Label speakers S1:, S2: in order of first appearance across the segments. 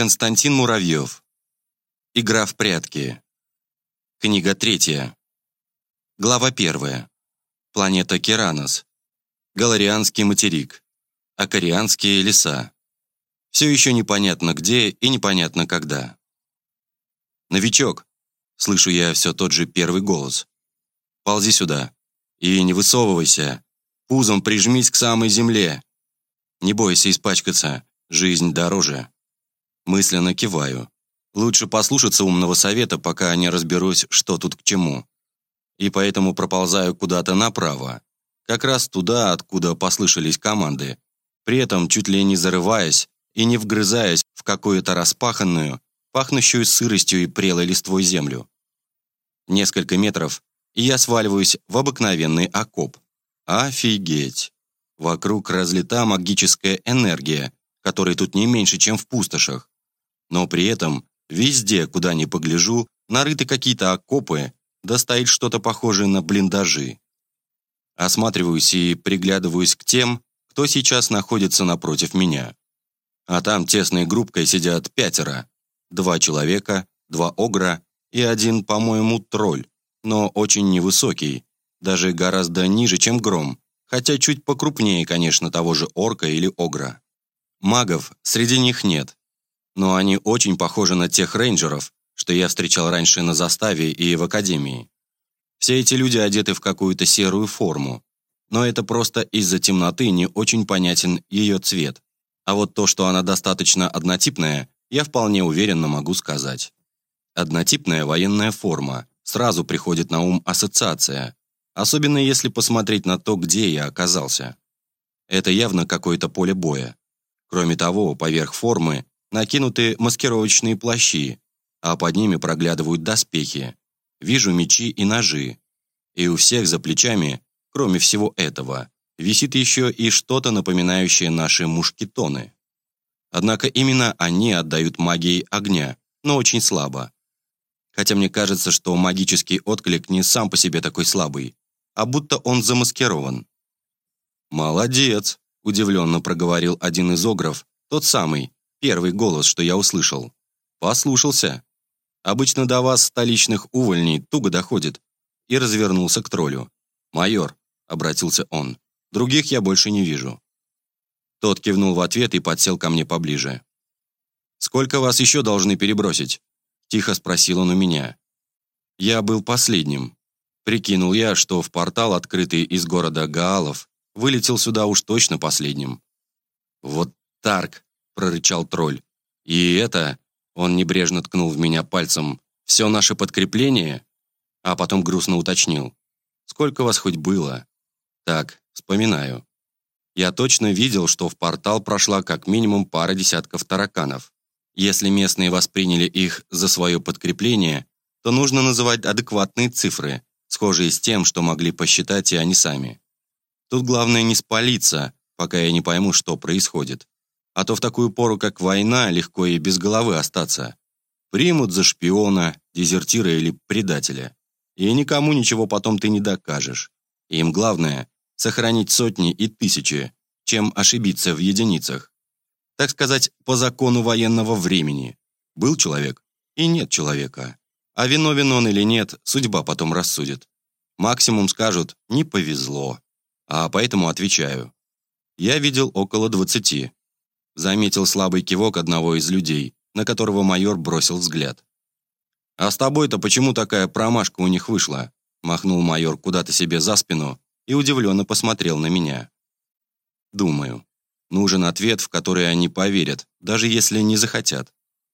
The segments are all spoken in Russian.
S1: Константин Муравьев. Игра в прятки. Книга третья. Глава первая. Планета Керанос. Галарианский материк. Акарианские леса. Все еще непонятно где и непонятно когда. «Новичок!» — слышу я все тот же первый голос. «Ползи сюда. И не высовывайся. Пузом прижмись к самой земле. Не бойся испачкаться. Жизнь дороже». Мысленно киваю. Лучше послушаться умного совета, пока не разберусь, что тут к чему. И поэтому проползаю куда-то направо. Как раз туда, откуда послышались команды. При этом чуть ли не зарываясь и не вгрызаясь в какую-то распаханную, пахнущую сыростью и прелой листвой землю. Несколько метров, и я сваливаюсь в обыкновенный окоп. Офигеть! Вокруг разлита магическая энергия, которой тут не меньше, чем в пустошах. Но при этом везде, куда ни погляжу, нарыты какие-то окопы, да стоит что-то похожее на блиндажи. Осматриваюсь и приглядываюсь к тем, кто сейчас находится напротив меня. А там тесной группкой сидят пятеро. Два человека, два огра и один, по-моему, тролль, но очень невысокий, даже гораздо ниже, чем гром, хотя чуть покрупнее, конечно, того же орка или огра. Магов среди них нет, но они очень похожи на тех рейнджеров, что я встречал раньше на заставе и в академии. Все эти люди одеты в какую-то серую форму, но это просто из-за темноты не очень понятен ее цвет. А вот то, что она достаточно однотипная, я вполне уверенно могу сказать. Однотипная военная форма. Сразу приходит на ум ассоциация. Особенно если посмотреть на то, где я оказался. Это явно какое-то поле боя. Кроме того, поверх формы накинуты маскировочные плащи, а под ними проглядывают доспехи. Вижу мечи и ножи. И у всех за плечами, кроме всего этого, висит еще и что-то напоминающее наши мушкетоны. Однако именно они отдают магией огня, но очень слабо. Хотя мне кажется, что магический отклик не сам по себе такой слабый, а будто он замаскирован. «Молодец!» – удивленно проговорил один из огров, тот самый, Первый голос, что я услышал. Послушался. Обычно до вас, столичных увольней, туго доходит. И развернулся к троллю. «Майор», — обратился он, — «других я больше не вижу». Тот кивнул в ответ и подсел ко мне поближе. «Сколько вас еще должны перебросить?» — тихо спросил он у меня. Я был последним. Прикинул я, что в портал, открытый из города Гаалов, вылетел сюда уж точно последним. «Вот Тарк!» Прорычал тролль. «И это...» — он небрежно ткнул в меня пальцем. «Все наше подкрепление?» А потом грустно уточнил. «Сколько вас хоть было?» «Так, вспоминаю. Я точно видел, что в портал прошла как минимум пара десятков тараканов. Если местные восприняли их за свое подкрепление, то нужно называть адекватные цифры, схожие с тем, что могли посчитать и они сами. Тут главное не спалиться, пока я не пойму, что происходит. А то в такую пору, как война, легко и без головы остаться. Примут за шпиона, дезертира или предателя. И никому ничего потом ты не докажешь. Им главное – сохранить сотни и тысячи, чем ошибиться в единицах. Так сказать, по закону военного времени. Был человек и нет человека. А виновен он или нет, судьба потом рассудит. Максимум скажут «не повезло». А поэтому отвечаю. Я видел около двадцати. Заметил слабый кивок одного из людей, на которого майор бросил взгляд. «А с тобой-то почему такая промашка у них вышла?» Махнул майор куда-то себе за спину и удивленно посмотрел на меня. «Думаю, нужен ответ, в который они поверят, даже если не захотят.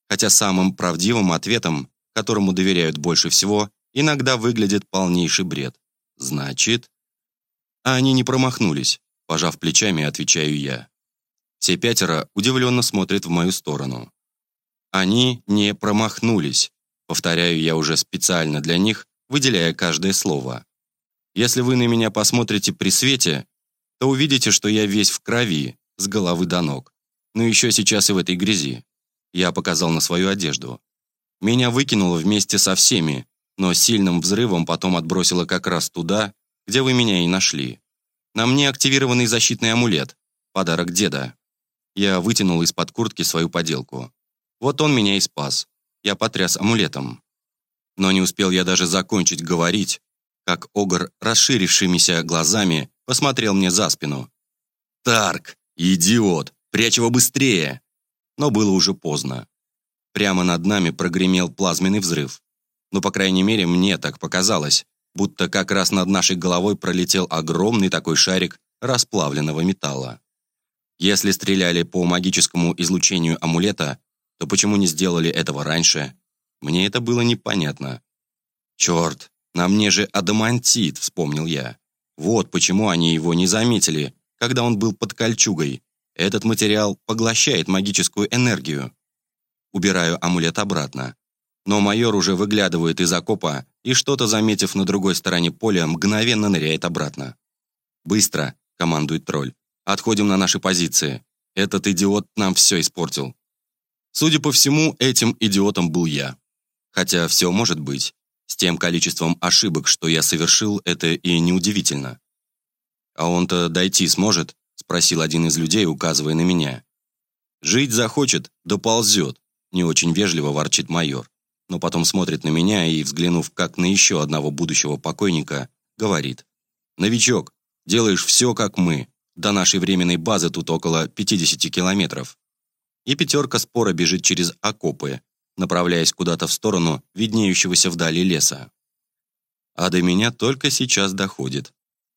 S1: Хотя самым правдивым ответом, которому доверяют больше всего, иногда выглядит полнейший бред. Значит...» А они не промахнулись, пожав плечами, отвечаю я. Все пятеро удивленно смотрят в мою сторону. Они не промахнулись, повторяю я уже специально для них, выделяя каждое слово. Если вы на меня посмотрите при свете, то увидите, что я весь в крови, с головы до ног. Но еще сейчас и в этой грязи. Я показал на свою одежду. Меня выкинуло вместе со всеми, но сильным взрывом потом отбросило как раз туда, где вы меня и нашли. На мне активированный защитный амулет, подарок деда. Я вытянул из-под куртки свою поделку. Вот он меня и спас. Я потряс амулетом. Но не успел я даже закончить говорить, как Огр, расширившимися глазами, посмотрел мне за спину. «Тарк! Идиот! Прячь его быстрее!» Но было уже поздно. Прямо над нами прогремел плазменный взрыв. Но, по крайней мере, мне так показалось, будто как раз над нашей головой пролетел огромный такой шарик расплавленного металла. Если стреляли по магическому излучению амулета, то почему не сделали этого раньше? Мне это было непонятно. «Черт, на мне же адамантит», — вспомнил я. Вот почему они его не заметили, когда он был под кольчугой. Этот материал поглощает магическую энергию. Убираю амулет обратно. Но майор уже выглядывает из окопа и, что-то заметив на другой стороне поля, мгновенно ныряет обратно. «Быстро!» — командует тролль. «Отходим на наши позиции. Этот идиот нам все испортил». Судя по всему, этим идиотом был я. Хотя все может быть. С тем количеством ошибок, что я совершил, это и неудивительно. «А он-то дойти сможет?» – спросил один из людей, указывая на меня. «Жить захочет, да ползет», – не очень вежливо ворчит майор. Но потом смотрит на меня и, взглянув как на еще одного будущего покойника, говорит. «Новичок, делаешь все, как мы. До нашей временной базы тут около 50 километров и пятерка спора бежит через окопы, направляясь куда-то в сторону виднеющегося вдали леса. А до меня только сейчас доходит.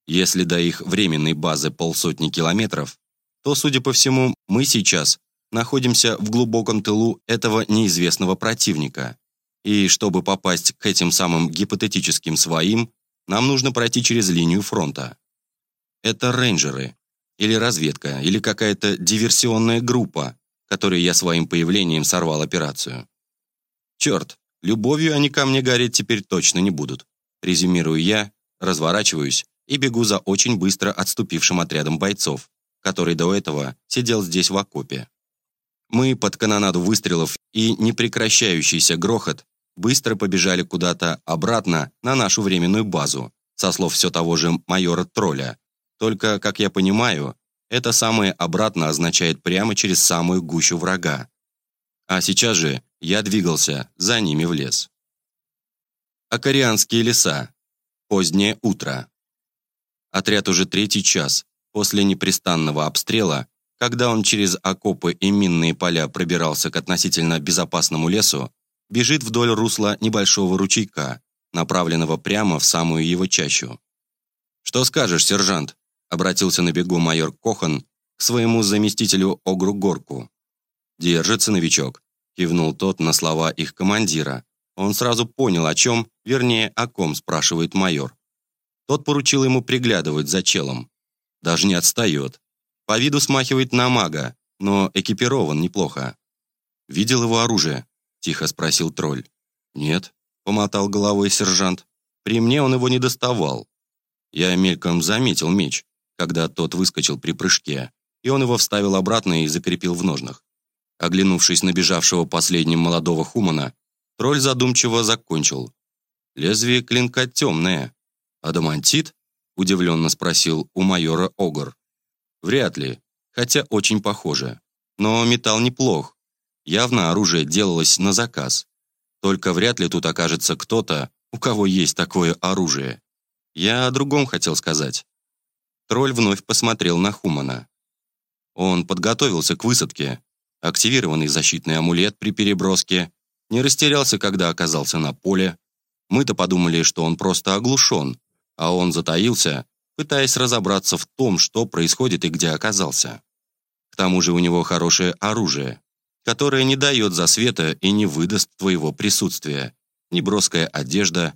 S1: Если до их временной базы полсотни километров, то, судя по всему, мы сейчас находимся в глубоком тылу этого неизвестного противника. И чтобы попасть к этим самым гипотетическим своим, нам нужно пройти через линию фронта. Это рейнджеры, или разведка, или какая-то диверсионная группа, которой я своим появлением сорвал операцию. Черт, любовью они ко мне гореть теперь точно не будут. Резюмирую я, разворачиваюсь и бегу за очень быстро отступившим отрядом бойцов, который до этого сидел здесь в окопе. Мы под канонаду выстрелов и непрекращающийся грохот быстро побежали куда-то обратно на нашу временную базу, со слов все того же майора Тролля. Только, как я понимаю, это самое обратно означает прямо через самую гущу врага. А сейчас же я двигался за ними в лес. Акарианские леса. Позднее утро. Отряд уже третий час, после непрестанного обстрела, когда он через окопы и минные поля пробирался к относительно безопасному лесу, бежит вдоль русла небольшого ручейка, направленного прямо в самую его чащу. «Что скажешь, сержант?» Обратился на бегу майор Кохан к своему заместителю Огру Горку. «Держится, новичок», – кивнул тот на слова их командира. Он сразу понял, о чем, вернее, о ком спрашивает майор. Тот поручил ему приглядывать за челом. Даже не отстает. По виду смахивает на мага, но экипирован неплохо. «Видел его оружие?» – тихо спросил тролль. «Нет», – помотал головой сержант. «При мне он его не доставал. Я мельком заметил меч когда тот выскочил при прыжке, и он его вставил обратно и закрепил в ножнах. Оглянувшись на бежавшего последним молодого хумана, тролль задумчиво закончил. «Лезвие клинка темное. Адамантит?» – удивленно спросил у майора Огр. «Вряд ли, хотя очень похоже. Но металл неплох. Явно оружие делалось на заказ. Только вряд ли тут окажется кто-то, у кого есть такое оружие. Я о другом хотел сказать. Тролль вновь посмотрел на Хумана. Он подготовился к высадке. Активированный защитный амулет при переброске. Не растерялся, когда оказался на поле. Мы-то подумали, что он просто оглушен, а он затаился, пытаясь разобраться в том, что происходит и где оказался. К тому же у него хорошее оружие, которое не дает засвета и не выдаст твоего присутствия. Неброская одежда.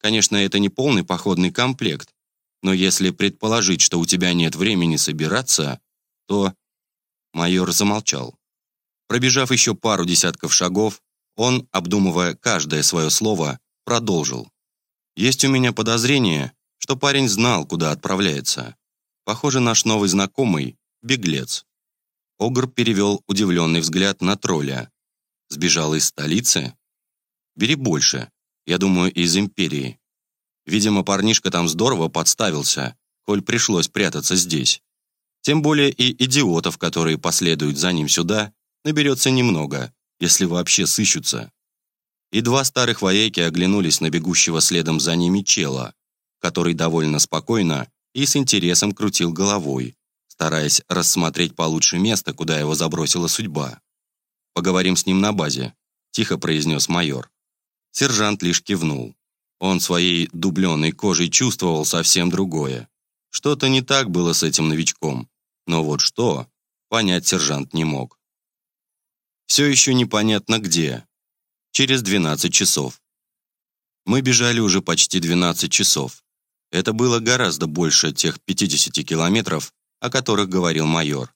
S1: Конечно, это не полный походный комплект, но если предположить, что у тебя нет времени собираться, то...» Майор замолчал. Пробежав еще пару десятков шагов, он, обдумывая каждое свое слово, продолжил. «Есть у меня подозрение, что парень знал, куда отправляется. Похоже, наш новый знакомый — беглец». Огр перевел удивленный взгляд на тролля. «Сбежал из столицы?» «Бери больше. Я думаю, из Империи. Видимо, парнишка там здорово подставился, коль пришлось прятаться здесь. Тем более и идиотов, которые последуют за ним сюда, наберется немного, если вообще сыщутся. И два старых вояки оглянулись на бегущего следом за ними чела, который довольно спокойно и с интересом крутил головой, стараясь рассмотреть получше место, куда его забросила судьба. «Поговорим с ним на базе», – тихо произнес майор. Сержант лишь кивнул. Он своей дубленой кожей чувствовал совсем другое. Что-то не так было с этим новичком. Но вот что, понять сержант не мог. Все еще непонятно где. Через 12 часов. Мы бежали уже почти 12 часов. Это было гораздо больше тех 50 километров, о которых говорил майор.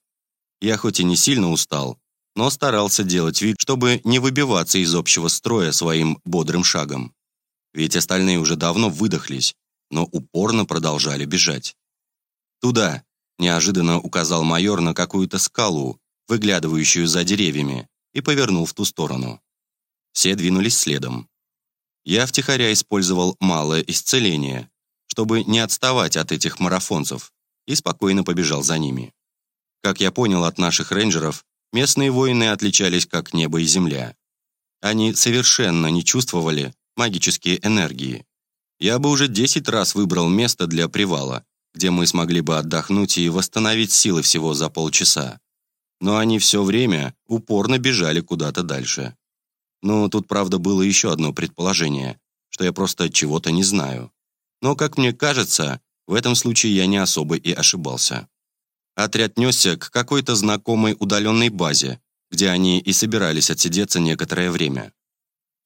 S1: Я хоть и не сильно устал, но старался делать вид, чтобы не выбиваться из общего строя своим бодрым шагом. Ведь остальные уже давно выдохлись, но упорно продолжали бежать. «Туда», – неожиданно указал майор на какую-то скалу, выглядывающую за деревьями, и повернул в ту сторону. Все двинулись следом. Я втихаря использовал малое исцеление, чтобы не отставать от этих марафонцев, и спокойно побежал за ними. Как я понял от наших рейнджеров, местные воины отличались как небо и земля. Они совершенно не чувствовали магические энергии. Я бы уже 10 раз выбрал место для привала, где мы смогли бы отдохнуть и восстановить силы всего за полчаса. Но они все время упорно бежали куда-то дальше. Ну, тут, правда, было еще одно предположение, что я просто чего-то не знаю. Но, как мне кажется, в этом случае я не особо и ошибался. Отряд несся к какой-то знакомой удаленной базе, где они и собирались отсидеться некоторое время.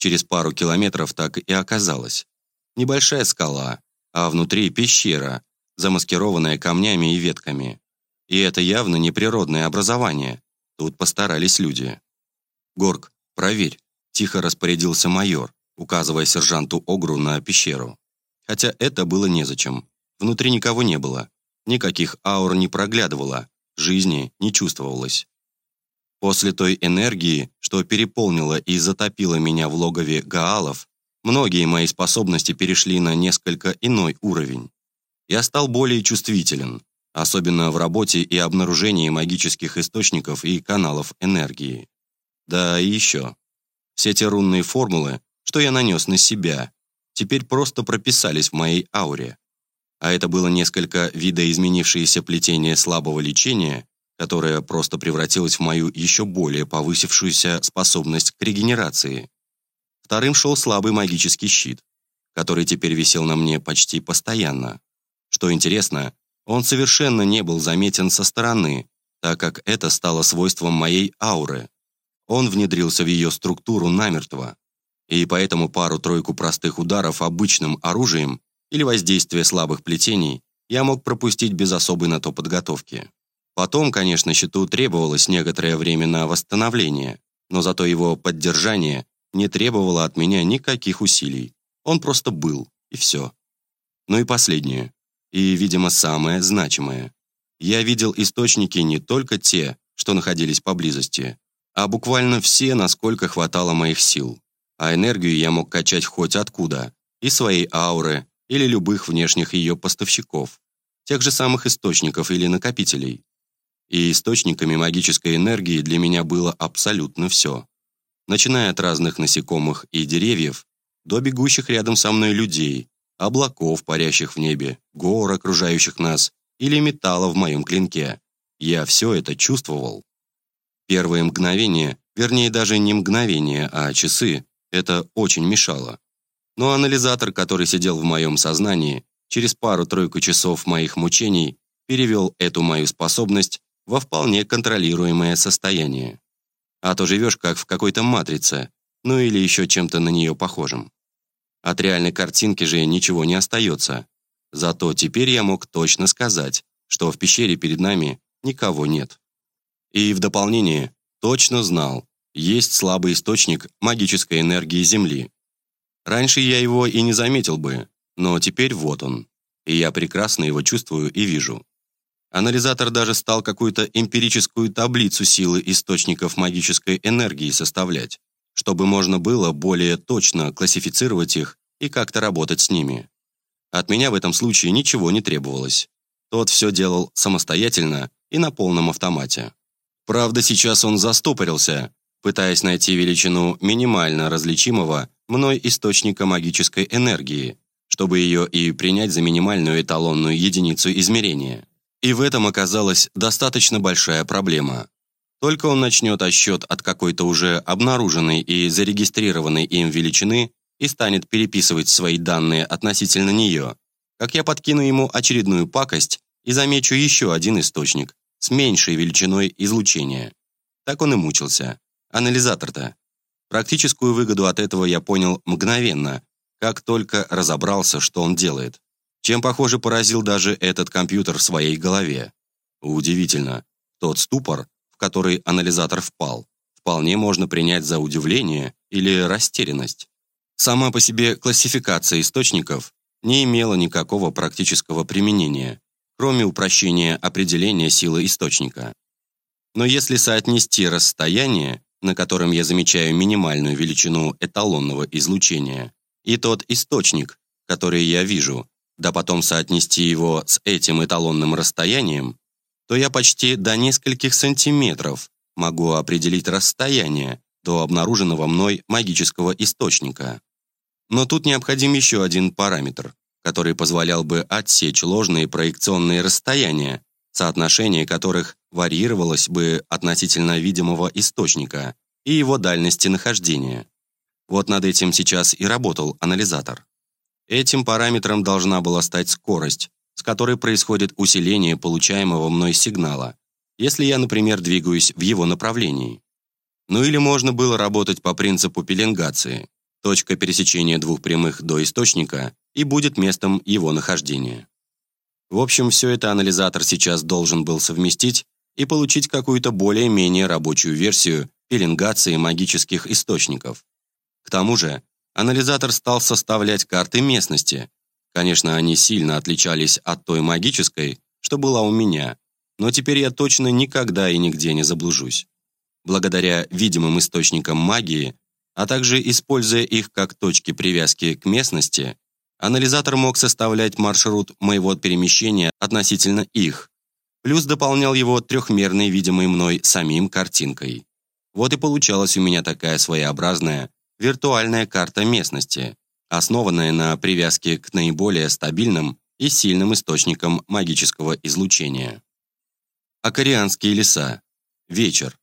S1: Через пару километров так и оказалось. Небольшая скала, а внутри пещера, замаскированная камнями и ветками. И это явно не природное образование. Тут постарались люди. «Горг, проверь», – тихо распорядился майор, указывая сержанту Огру на пещеру хотя это было незачем. Внутри никого не было, никаких аур не проглядывало, жизни не чувствовалось. После той энергии, что переполнила и затопила меня в логове Гаалов, многие мои способности перешли на несколько иной уровень. Я стал более чувствителен, особенно в работе и обнаружении магических источников и каналов энергии. Да и еще. Все те рунные формулы, что я нанес на себя, теперь просто прописались в моей ауре. А это было несколько видоизменившееся плетение слабого лечения, которое просто превратилось в мою еще более повысившуюся способность к регенерации. Вторым шел слабый магический щит, который теперь висел на мне почти постоянно. Что интересно, он совершенно не был заметен со стороны, так как это стало свойством моей ауры. Он внедрился в ее структуру намертво, и поэтому пару-тройку простых ударов обычным оружием или воздействие слабых плетений я мог пропустить без особой на то подготовки. Потом, конечно, щиту требовалось некоторое время на восстановление, но зато его поддержание не требовало от меня никаких усилий. Он просто был, и все. Ну и последнее, и, видимо, самое значимое. Я видел источники не только те, что находились поблизости, а буквально все, насколько хватало моих сил а энергию я мог качать хоть откуда, из своей ауры или любых внешних ее поставщиков, тех же самых источников или накопителей. И источниками магической энергии для меня было абсолютно все. Начиная от разных насекомых и деревьев, до бегущих рядом со мной людей, облаков, парящих в небе, гор, окружающих нас, или металла в моем клинке. Я все это чувствовал. Первые мгновения, вернее даже не мгновения, а часы, это очень мешало. Но анализатор, который сидел в моем сознании, через пару-тройку часов моих мучений перевел эту мою способность во вполне контролируемое состояние. А то живешь как в какой-то матрице, ну или еще чем-то на нее похожем. От реальной картинки же ничего не остается. Зато теперь я мог точно сказать, что в пещере перед нами никого нет. И в дополнение точно знал, есть слабый источник магической энергии Земли. Раньше я его и не заметил бы, но теперь вот он, и я прекрасно его чувствую и вижу. Анализатор даже стал какую-то эмпирическую таблицу силы источников магической энергии составлять, чтобы можно было более точно классифицировать их и как-то работать с ними. От меня в этом случае ничего не требовалось. Тот все делал самостоятельно и на полном автомате. Правда, сейчас он застопорился, пытаясь найти величину минимально различимого мной источника магической энергии, чтобы ее и принять за минимальную эталонную единицу измерения. И в этом оказалась достаточно большая проблема. Только он начнет отсчет от какой-то уже обнаруженной и зарегистрированной им величины и станет переписывать свои данные относительно нее, как я подкину ему очередную пакость и замечу еще один источник с меньшей величиной излучения. Так он и мучился. Анализатор-то. Практическую выгоду от этого я понял мгновенно, как только разобрался, что он делает. Чем, похоже, поразил даже этот компьютер в своей голове. Удивительно. Тот ступор, в который анализатор впал, вполне можно принять за удивление или растерянность. Сама по себе классификация источников не имела никакого практического применения, кроме упрощения определения силы источника. Но если соотнести расстояние, на котором я замечаю минимальную величину эталонного излучения, и тот источник, который я вижу, да потом соотнести его с этим эталонным расстоянием, то я почти до нескольких сантиметров могу определить расстояние до обнаруженного мной магического источника. Но тут необходим еще один параметр, который позволял бы отсечь ложные проекционные расстояния, соотношение которых варьировалось бы относительно видимого источника и его дальности нахождения. Вот над этим сейчас и работал анализатор. Этим параметром должна была стать скорость, с которой происходит усиление получаемого мной сигнала, если я, например, двигаюсь в его направлении. Ну или можно было работать по принципу пеленгации. Точка пересечения двух прямых до источника и будет местом его нахождения. В общем, все это анализатор сейчас должен был совместить и получить какую-то более-менее рабочую версию пеленгации магических источников. К тому же, анализатор стал составлять карты местности. Конечно, они сильно отличались от той магической, что была у меня, но теперь я точно никогда и нигде не заблужусь. Благодаря видимым источникам магии, а также используя их как точки привязки к местности, анализатор мог составлять маршрут моего перемещения относительно их, плюс дополнял его трехмерной видимой мной самим картинкой. Вот и получалась у меня такая своеобразная виртуальная карта местности, основанная на привязке к наиболее стабильным и сильным источникам магического излучения. Акарианские леса. Вечер.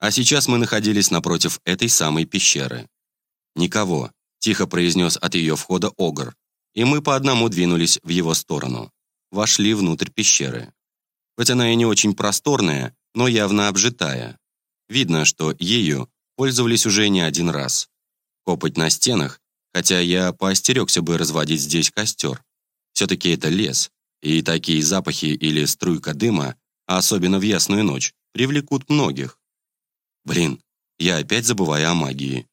S1: А сейчас мы находились напротив этой самой пещеры. «Никого», — тихо произнес от ее входа Огр, и мы по одному двинулись в его сторону. Вошли внутрь пещеры. Хоть она и не очень просторная, но явно обжитая. Видно, что ею пользовались уже не один раз. Копоть на стенах, хотя я поостерегся бы разводить здесь костер. Все-таки это лес, и такие запахи или струйка дыма, особенно в ясную ночь, привлекут многих. Блин, я опять забываю о магии.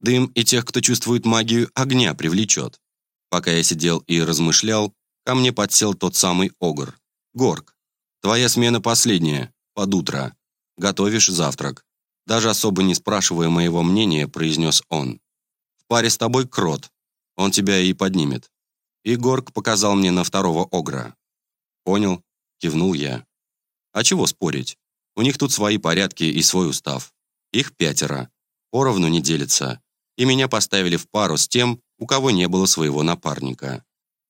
S1: Дым и тех, кто чувствует магию огня, привлечет. Пока я сидел и размышлял, ко мне подсел тот самый огр. Горк, твоя смена последняя, под утро. Готовишь завтрак. Даже особо не спрашивая моего мнения, произнес он. В паре с тобой крот. Он тебя и поднимет. И показал мне на второго огра. Понял, кивнул я. А чего спорить? У них тут свои порядки и свой устав. Их пятеро. Поровну не делятся. И меня поставили в пару с тем, у кого не было своего напарника.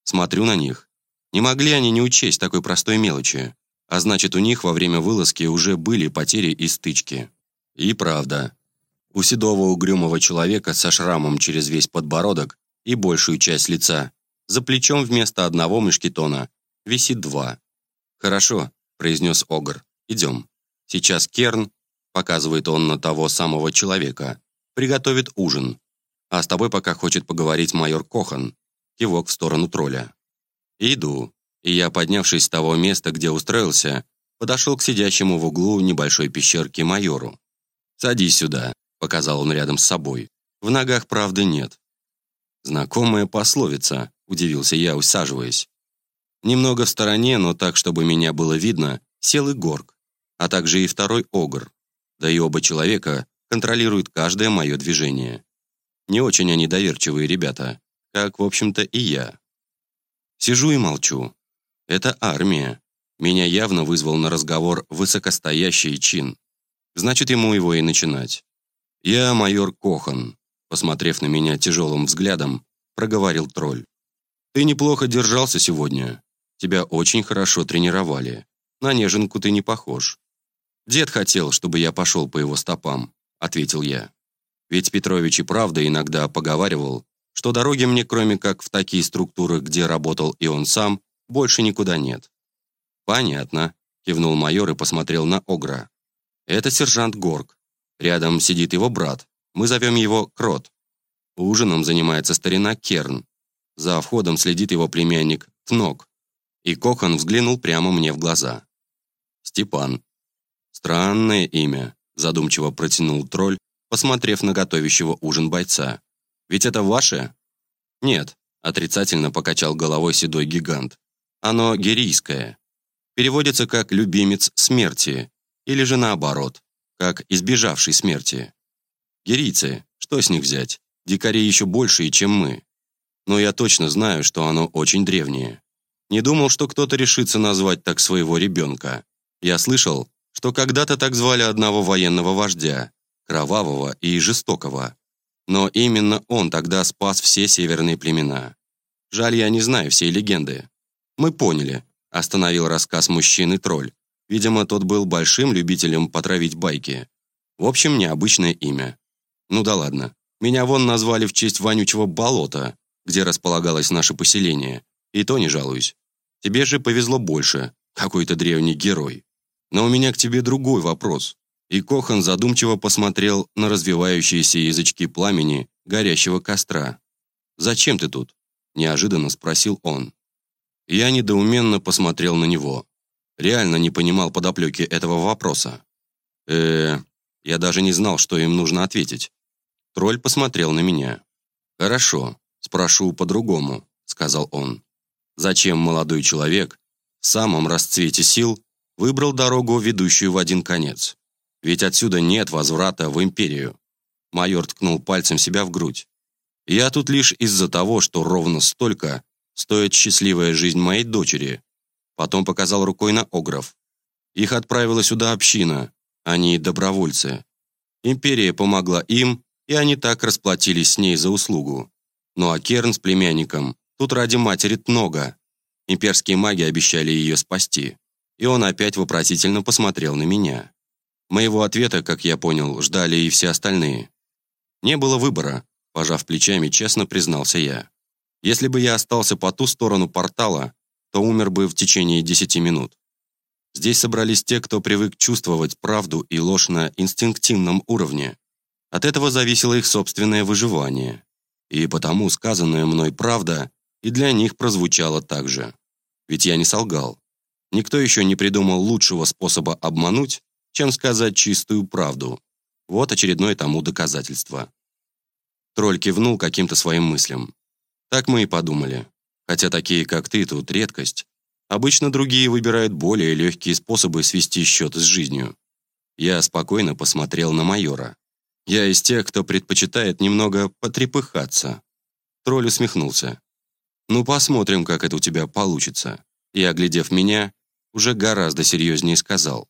S1: Смотрю на них. Не могли они не учесть такой простой мелочи. А значит, у них во время вылазки уже были потери и стычки. И правда. У седого угрюмого человека со шрамом через весь подбородок и большую часть лица за плечом вместо одного мышкетона висит два. «Хорошо», — произнес Огр. «Идем. Сейчас Керн показывает он на того самого человека, приготовит ужин. А с тобой пока хочет поговорить майор Кохан. Кивок в сторону тролля. Иду. И я, поднявшись с того места, где устроился, подошел к сидящему в углу небольшой пещерки майору. «Садись сюда», — показал он рядом с собой. «В ногах правды нет». «Знакомая пословица», — удивился я, усаживаясь. Немного в стороне, но так, чтобы меня было видно, сел и Горг, а также и второй Огр да и оба человека контролируют каждое мое движение. Не очень они доверчивые ребята, как, в общем-то, и я. Сижу и молчу. Это армия. Меня явно вызвал на разговор высокостоящий чин. Значит, ему его и начинать. «Я майор Кохан», — посмотрев на меня тяжелым взглядом, проговорил тролль. «Ты неплохо держался сегодня. Тебя очень хорошо тренировали. На неженку ты не похож». «Дед хотел, чтобы я пошел по его стопам», — ответил я. Ведь Петрович и правда иногда поговаривал, что дороги мне, кроме как в такие структуры, где работал и он сам, больше никуда нет. «Понятно», — кивнул майор и посмотрел на Огра. «Это сержант Горг. Рядом сидит его брат. Мы зовем его Крот. Ужином занимается старина Керн. За входом следит его племянник Тнок. И Кохан взглянул прямо мне в глаза. «Степан». «Странное имя», — задумчиво протянул тролль, посмотрев на готовящего ужин бойца. «Ведь это ваше?» «Нет», — отрицательно покачал головой седой гигант. «Оно герийское. Переводится как «любимец смерти» или же наоборот, как «избежавший смерти». Герийцы, что с них взять? Дикари еще большие, чем мы. Но я точно знаю, что оно очень древнее. Не думал, что кто-то решится назвать так своего ребенка. Я слышал, что когда-то так звали одного военного вождя, кровавого и жестокого. Но именно он тогда спас все северные племена. Жаль, я не знаю всей легенды. Мы поняли, остановил рассказ мужчины тролль. Видимо, тот был большим любителем потравить байки. В общем, необычное имя. Ну да ладно. Меня вон назвали в честь вонючего болота, где располагалось наше поселение. И то не жалуюсь. Тебе же повезло больше, какой-то древний герой. Но у меня к тебе другой вопрос. И Кохан задумчиво посмотрел на развивающиеся язычки пламени горящего костра. «Зачем ты тут?» – неожиданно спросил он. Я недоуменно посмотрел на него. Реально не понимал подоплеки этого вопроса. э я даже не знал, что им нужно ответить. Тролль посмотрел на меня. «Хорошо, спрошу по-другому», – сказал он. «Зачем молодой человек в самом расцвете сил выбрал дорогу, ведущую в один конец?» Ведь отсюда нет возврата в империю. Майор ткнул пальцем себя в грудь. Я тут лишь из-за того, что ровно столько стоит счастливая жизнь моей дочери. Потом показал рукой на Огров. Их отправила сюда община, они добровольцы. Империя помогла им, и они так расплатились с ней за услугу. Ну а Керн с племянником тут ради матери Тнога. Имперские маги обещали ее спасти. И он опять вопросительно посмотрел на меня. Моего ответа, как я понял, ждали и все остальные. Не было выбора, пожав плечами, честно признался я. Если бы я остался по ту сторону портала, то умер бы в течение десяти минут. Здесь собрались те, кто привык чувствовать правду и ложь на инстинктивном уровне. От этого зависело их собственное выживание. И потому сказанная мной правда и для них прозвучала так же. Ведь я не солгал. Никто еще не придумал лучшего способа обмануть, чем сказать чистую правду. Вот очередное тому доказательство. Тролль кивнул каким-то своим мыслям. Так мы и подумали. Хотя такие, как ты, тут редкость. Обычно другие выбирают более легкие способы свести счеты с жизнью. Я спокойно посмотрел на майора. Я из тех, кто предпочитает немного потрепыхаться. Тролль усмехнулся. «Ну, посмотрим, как это у тебя получится». И, оглядев меня, уже гораздо серьезнее сказал.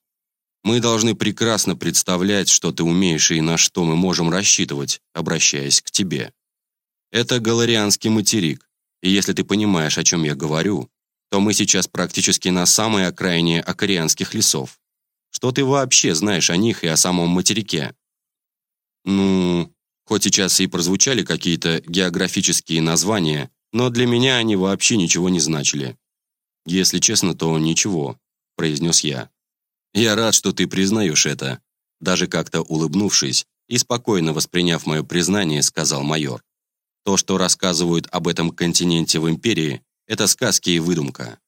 S1: Мы должны прекрасно представлять, что ты умеешь и на что мы можем рассчитывать, обращаясь к тебе. Это Галарианский материк, и если ты понимаешь, о чем я говорю, то мы сейчас практически на самой окраине акарианских лесов. Что ты вообще знаешь о них и о самом материке? Ну, хоть сейчас и прозвучали какие-то географические названия, но для меня они вообще ничего не значили. Если честно, то ничего, произнес я. «Я рад, что ты признаешь это», даже как-то улыбнувшись и спокойно восприняв мое признание, сказал майор. «То, что рассказывают об этом континенте в империи, это сказки и выдумка».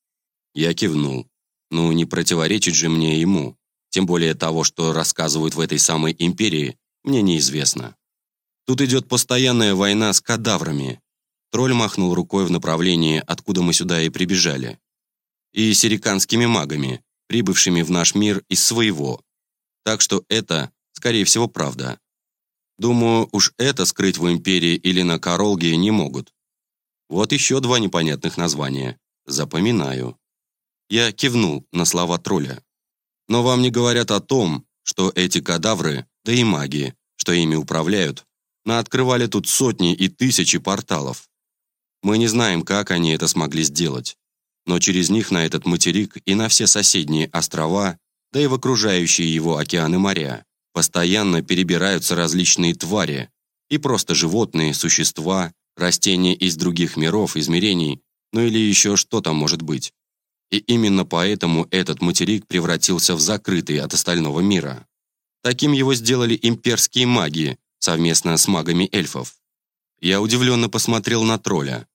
S1: Я кивнул. Ну, не противоречить же мне ему. Тем более того, что рассказывают в этой самой империи, мне неизвестно. Тут идет постоянная война с кадаврами. Тролль махнул рукой в направлении, откуда мы сюда и прибежали. И сириканскими магами, прибывшими в наш мир из своего. Так что это, скорее всего, правда. Думаю, уж это скрыть в Империи или на Королге не могут. Вот еще два непонятных названия. Запоминаю. Я кивнул на слова тролля. Но вам не говорят о том, что эти кадавры, да и маги, что ими управляют, открывали тут сотни и тысячи порталов. Мы не знаем, как они это смогли сделать, но через них на этот материк и на все соседние острова, да и в окружающие его океаны моря, постоянно перебираются различные твари, и просто животные, существа, растения из других миров, измерений, ну или еще что там может быть. И именно поэтому этот материк превратился в закрытый от остального мира. Таким его сделали имперские маги, совместно с магами эльфов. Я удивленно посмотрел на тролля.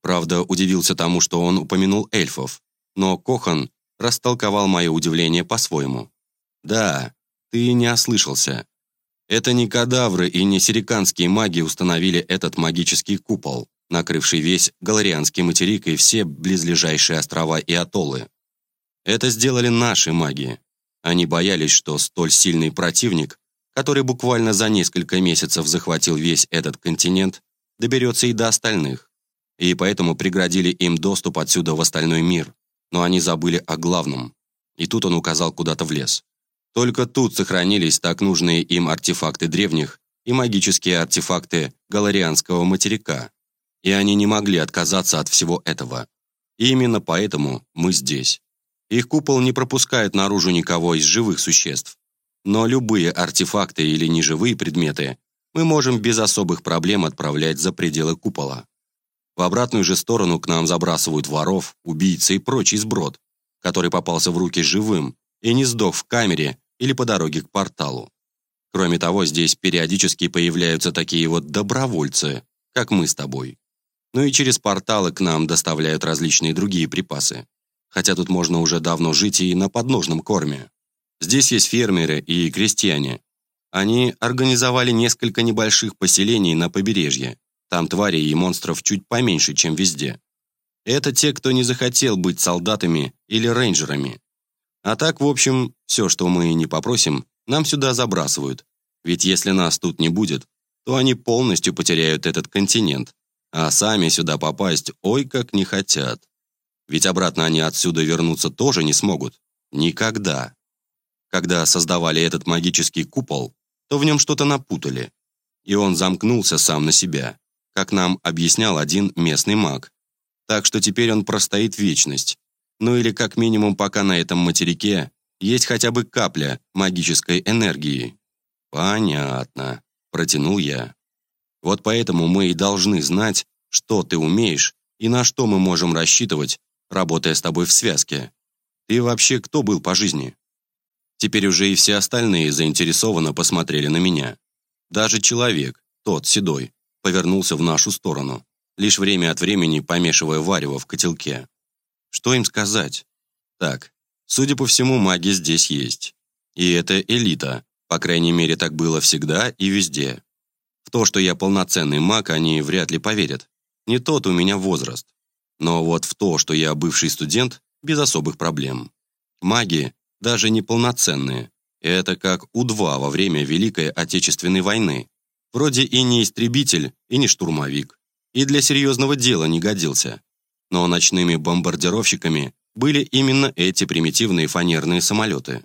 S1: Правда, удивился тому, что он упомянул эльфов, но Кохан растолковал мое удивление по-своему. «Да, ты не ослышался. Это не кадавры и не сириканские маги установили этот магический купол накрывший весь Галарианский материк и все близлежащие острова и атоллы. Это сделали наши маги. Они боялись, что столь сильный противник, который буквально за несколько месяцев захватил весь этот континент, доберется и до остальных. И поэтому преградили им доступ отсюда в остальной мир. Но они забыли о главном. И тут он указал куда-то в лес. Только тут сохранились так нужные им артефакты древних и магические артефакты Галарианского материка и они не могли отказаться от всего этого. И именно поэтому мы здесь. Их купол не пропускает наружу никого из живых существ. Но любые артефакты или неживые предметы мы можем без особых проблем отправлять за пределы купола. В обратную же сторону к нам забрасывают воров, убийц и прочий сброд, который попался в руки живым и не сдох в камере или по дороге к порталу. Кроме того, здесь периодически появляются такие вот добровольцы, как мы с тобой. Ну и через порталы к нам доставляют различные другие припасы. Хотя тут можно уже давно жить и на подножном корме. Здесь есть фермеры и крестьяне. Они организовали несколько небольших поселений на побережье. Там тварей и монстров чуть поменьше, чем везде. Это те, кто не захотел быть солдатами или рейнджерами. А так, в общем, все, что мы не попросим, нам сюда забрасывают. Ведь если нас тут не будет, то они полностью потеряют этот континент а сами сюда попасть ой как не хотят. Ведь обратно они отсюда вернуться тоже не смогут. Никогда. Когда создавали этот магический купол, то в нем что-то напутали. И он замкнулся сам на себя, как нам объяснял один местный маг. Так что теперь он простоит вечность. Ну или как минимум пока на этом материке есть хотя бы капля магической энергии. «Понятно», – протянул я. Вот поэтому мы и должны знать, что ты умеешь и на что мы можем рассчитывать, работая с тобой в связке. Ты вообще кто был по жизни? Теперь уже и все остальные заинтересованно посмотрели на меня. Даже человек, тот, седой, повернулся в нашу сторону, лишь время от времени помешивая варево в котелке. Что им сказать? Так, судя по всему, маги здесь есть. И это элита, по крайней мере, так было всегда и везде. В то, что я полноценный маг, они вряд ли поверят. Не тот у меня возраст. Но вот в то, что я бывший студент, без особых проблем. Маги, даже неполноценные, это как У-2 во время Великой Отечественной войны. Вроде и не истребитель, и не штурмовик. И для серьезного дела не годился. Но ночными бомбардировщиками были именно эти примитивные фанерные самолеты.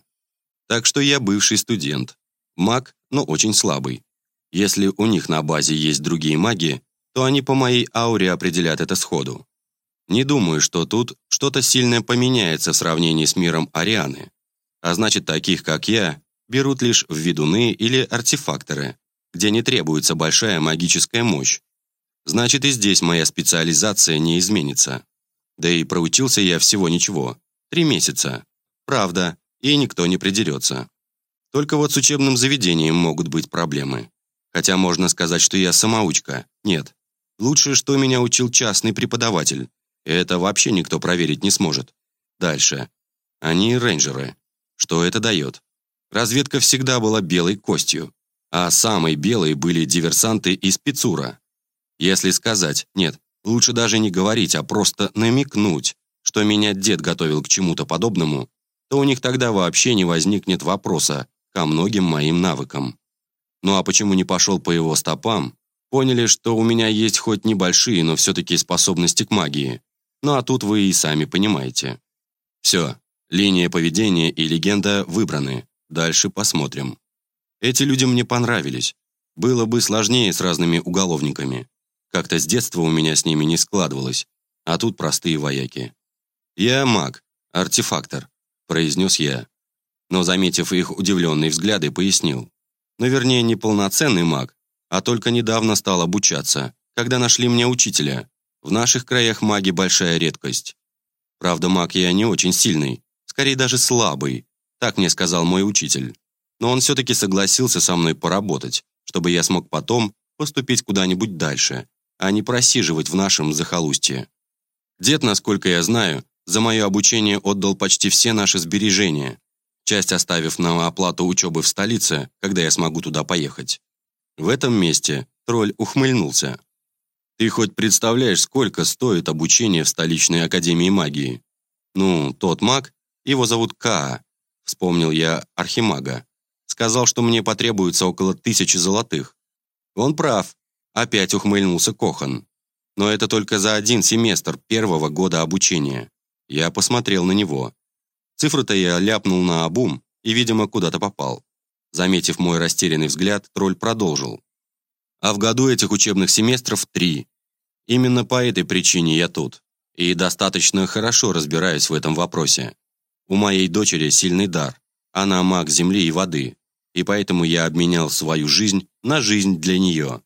S1: Так что я бывший студент. Маг, но очень слабый. Если у них на базе есть другие маги, то они по моей ауре определят это сходу. Не думаю, что тут что-то сильное поменяется в сравнении с миром Арианы. А значит, таких, как я, берут лишь в ведуны или артефакторы, где не требуется большая магическая мощь. Значит, и здесь моя специализация не изменится. Да и проучился я всего ничего. Три месяца. Правда, и никто не придерется. Только вот с учебным заведением могут быть проблемы. Хотя можно сказать, что я самоучка. Нет. Лучше, что меня учил частный преподаватель. Это вообще никто проверить не сможет. Дальше. Они рейнджеры. Что это дает? Разведка всегда была белой костью. А самой белой были диверсанты из Пицура. Если сказать, нет, лучше даже не говорить, а просто намекнуть, что меня дед готовил к чему-то подобному, то у них тогда вообще не возникнет вопроса ко многим моим навыкам. Ну а почему не пошел по его стопам? Поняли, что у меня есть хоть небольшие, но все-таки способности к магии. Ну а тут вы и сами понимаете. Все, линия поведения и легенда выбраны. Дальше посмотрим. Эти люди мне понравились. Было бы сложнее с разными уголовниками. Как-то с детства у меня с ними не складывалось, а тут простые вояки. «Я маг, артефактор», — произнес я. Но, заметив их удивленные взгляды, пояснил. Но вернее, не полноценный маг, а только недавно стал обучаться, когда нашли мне учителя. В наших краях маги большая редкость. Правда, маг я не очень сильный, скорее даже слабый, так мне сказал мой учитель. Но он все-таки согласился со мной поработать, чтобы я смог потом поступить куда-нибудь дальше, а не просиживать в нашем захолустье. Дед, насколько я знаю, за мое обучение отдал почти все наши сбережения, часть оставив на оплату учебы в столице, когда я смогу туда поехать. В этом месте тролль ухмыльнулся. «Ты хоть представляешь, сколько стоит обучение в столичной академии магии? Ну, тот маг, его зовут Каа, вспомнил я архимага. Сказал, что мне потребуется около тысячи золотых. Он прав, опять ухмыльнулся Кохан. Но это только за один семестр первого года обучения. Я посмотрел на него. Цифры-то я ляпнул на обум и, видимо, куда-то попал. Заметив мой растерянный взгляд, тролль продолжил. А в году этих учебных семестров три. Именно по этой причине я тут. И достаточно хорошо разбираюсь в этом вопросе. У моей дочери сильный дар. Она маг земли и воды. И поэтому я обменял свою жизнь на жизнь для нее.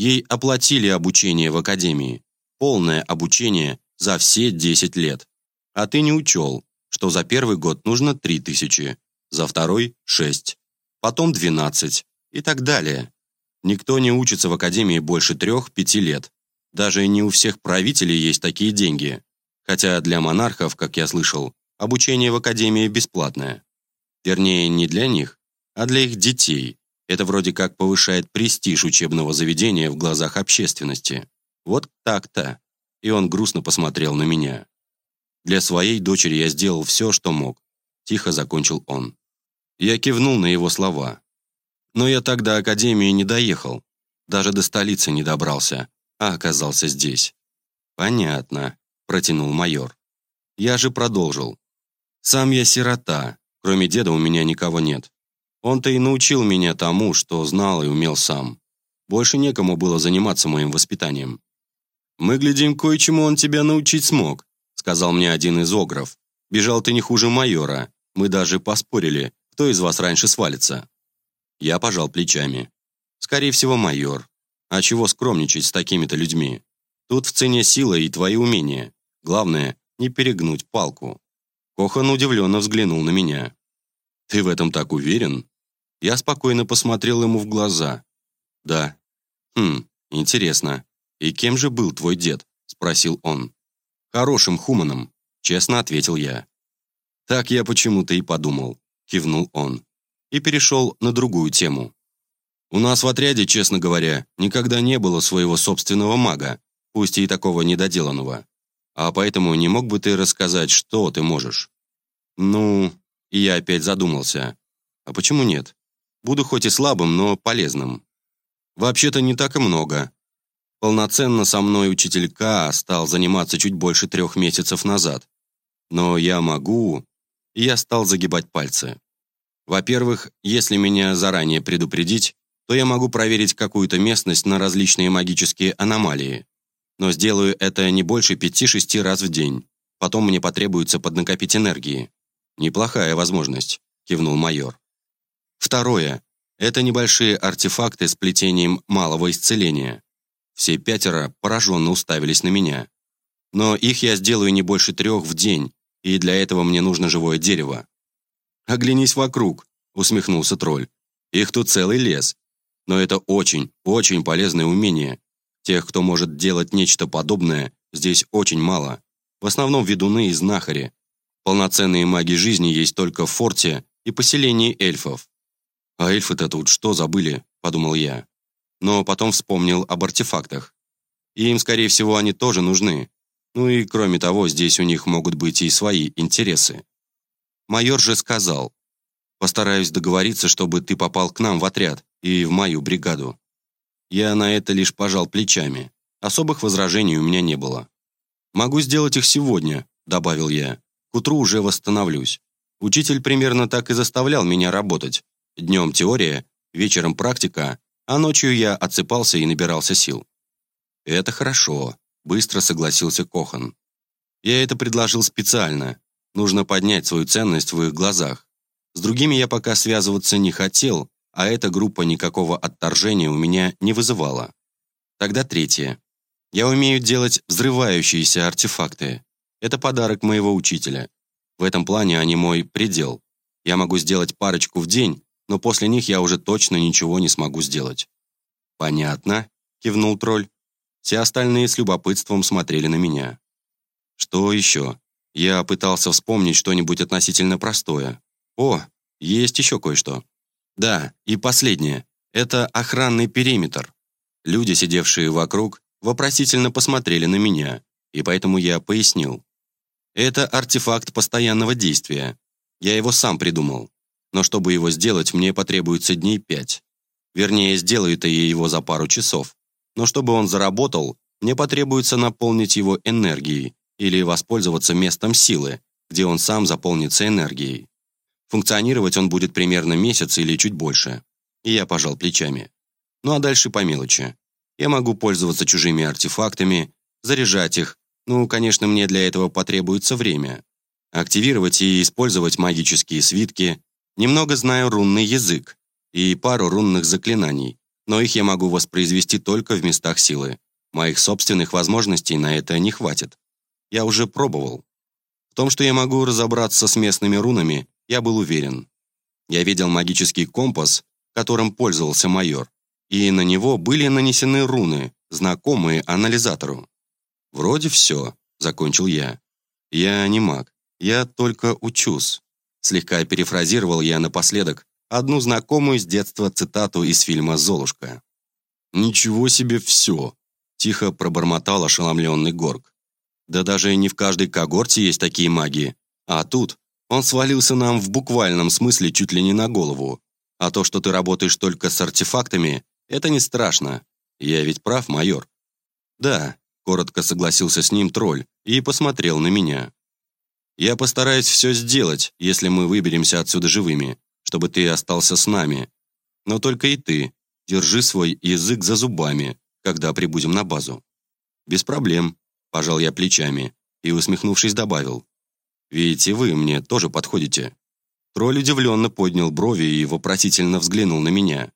S1: Ей оплатили обучение в академии. Полное обучение за все 10 лет. А ты не учел, что за первый год нужно 3000, за второй – 6, потом 12 и так далее. Никто не учится в академии больше 3-5 лет. Даже не у всех правителей есть такие деньги. Хотя для монархов, как я слышал, обучение в академии бесплатное. Вернее, не для них, а для их детей. Это вроде как повышает престиж учебного заведения в глазах общественности. Вот так-то. И он грустно посмотрел на меня. Для своей дочери я сделал все, что мог. Тихо закончил он. Я кивнул на его слова. Но я тогда академии не доехал. Даже до столицы не добрался, а оказался здесь. «Понятно», – протянул майор. Я же продолжил. «Сам я сирота. Кроме деда у меня никого нет. Он-то и научил меня тому, что знал и умел сам. Больше некому было заниматься моим воспитанием. Мы глядим, кое-чему он тебя научить смог сказал мне один из огров. «Бежал ты не хуже майора. Мы даже поспорили, кто из вас раньше свалится». Я пожал плечами. «Скорее всего, майор. А чего скромничать с такими-то людьми? Тут в цене сила и твои умения. Главное, не перегнуть палку». Кохан удивленно взглянул на меня. «Ты в этом так уверен?» Я спокойно посмотрел ему в глаза. «Да». «Хм, интересно. И кем же был твой дед?» – спросил он. «Хорошим хуманом», — честно ответил я. «Так я почему-то и подумал», — кивнул он. И перешел на другую тему. «У нас в отряде, честно говоря, никогда не было своего собственного мага, пусть и такого недоделанного. А поэтому не мог бы ты рассказать, что ты можешь?» «Ну...» И я опять задумался. «А почему нет? Буду хоть и слабым, но полезным». «Вообще-то не так и много», Полноценно со мной учитель К стал заниматься чуть больше трех месяцев назад. Но я могу... Я стал загибать пальцы. Во-первых, если меня заранее предупредить, то я могу проверить какую-то местность на различные магические аномалии. Но сделаю это не больше пяти-шести раз в день. Потом мне потребуется поднакопить энергии. Неплохая возможность, кивнул майор. Второе. Это небольшие артефакты с плетением малого исцеления. Все пятеро пораженно уставились на меня. Но их я сделаю не больше трех в день, и для этого мне нужно живое дерево. «Оглянись вокруг», — усмехнулся тролль. «Их тут целый лес. Но это очень, очень полезное умение. Тех, кто может делать нечто подобное, здесь очень мало. В основном ведуны и знахари. Полноценные маги жизни есть только в форте и поселении эльфов. «А эльфы-то тут что забыли?» – подумал я но потом вспомнил об артефактах. Им, скорее всего, они тоже нужны. Ну и, кроме того, здесь у них могут быть и свои интересы. Майор же сказал, «Постараюсь договориться, чтобы ты попал к нам в отряд и в мою бригаду». Я на это лишь пожал плечами. Особых возражений у меня не было. «Могу сделать их сегодня», — добавил я. «К утру уже восстановлюсь. Учитель примерно так и заставлял меня работать. Днем теория, Вечером практика, а ночью я отсыпался и набирался сил. Это хорошо, быстро согласился Кохан. Я это предложил специально. Нужно поднять свою ценность в их глазах. С другими я пока связываться не хотел, а эта группа никакого отторжения у меня не вызывала. Тогда третье. Я умею делать взрывающиеся артефакты. Это подарок моего учителя. В этом плане они мой предел. Я могу сделать парочку в день, но после них я уже точно ничего не смогу сделать». «Понятно», — кивнул тролль. Все остальные с любопытством смотрели на меня. «Что еще?» Я пытался вспомнить что-нибудь относительно простое. «О, есть еще кое-что». «Да, и последнее. Это охранный периметр». Люди, сидевшие вокруг, вопросительно посмотрели на меня, и поэтому я пояснил. Это артефакт постоянного действия. Я его сам придумал. Но чтобы его сделать, мне потребуется дней пять. Вернее, сделаю-то я его за пару часов. Но чтобы он заработал, мне потребуется наполнить его энергией или воспользоваться местом силы, где он сам заполнится энергией. Функционировать он будет примерно месяц или чуть больше. И я пожал плечами. Ну а дальше по мелочи. Я могу пользоваться чужими артефактами, заряжать их, ну, конечно, мне для этого потребуется время. Активировать и использовать магические свитки. Немного знаю рунный язык и пару рунных заклинаний, но их я могу воспроизвести только в местах силы. Моих собственных возможностей на это не хватит. Я уже пробовал. В том, что я могу разобраться с местными рунами, я был уверен. Я видел магический компас, которым пользовался майор, и на него были нанесены руны, знакомые анализатору. «Вроде все», — закончил я. «Я не маг, я только учусь». Слегка перефразировал я напоследок одну знакомую с детства цитату из фильма «Золушка». «Ничего себе все!» — тихо пробормотал ошеломленный Горг. «Да даже не в каждой когорте есть такие маги. А тут он свалился нам в буквальном смысле чуть ли не на голову. А то, что ты работаешь только с артефактами, это не страшно. Я ведь прав, майор?» «Да, Коротко согласился с ним тролль и посмотрел на меня. «Я постараюсь все сделать, если мы выберемся отсюда живыми, чтобы ты остался с нами. Но только и ты. Держи свой язык за зубами, когда прибудем на базу». «Без проблем», – пожал я плечами и, усмехнувшись, добавил. «Ведь и вы мне тоже подходите». Тролль удивленно поднял брови и вопросительно взглянул на меня.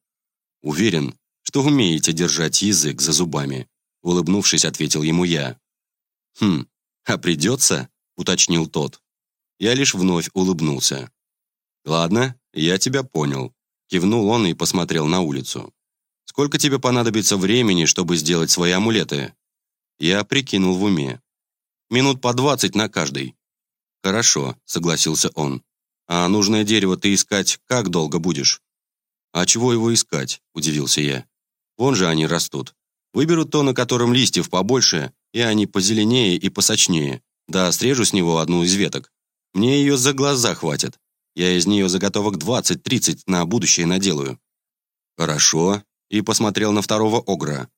S1: «Уверен, что умеете держать язык за зубами», Улыбнувшись, ответил ему я. «Хм, а придется?» – уточнил тот. Я лишь вновь улыбнулся. «Ладно, я тебя понял», – кивнул он и посмотрел на улицу. «Сколько тебе понадобится времени, чтобы сделать свои амулеты?» Я прикинул в уме. «Минут по двадцать на каждый». «Хорошо», – согласился он. «А нужное дерево ты искать как долго будешь?» «А чего его искать?» – удивился я. «Вон же они растут. Выберу то, на котором листьев побольше, и они позеленее и посочнее. Да, срежу с него одну из веток. Мне ее за глаза хватит. Я из нее заготовок 20-30 на будущее наделаю». «Хорошо», и посмотрел на второго огра.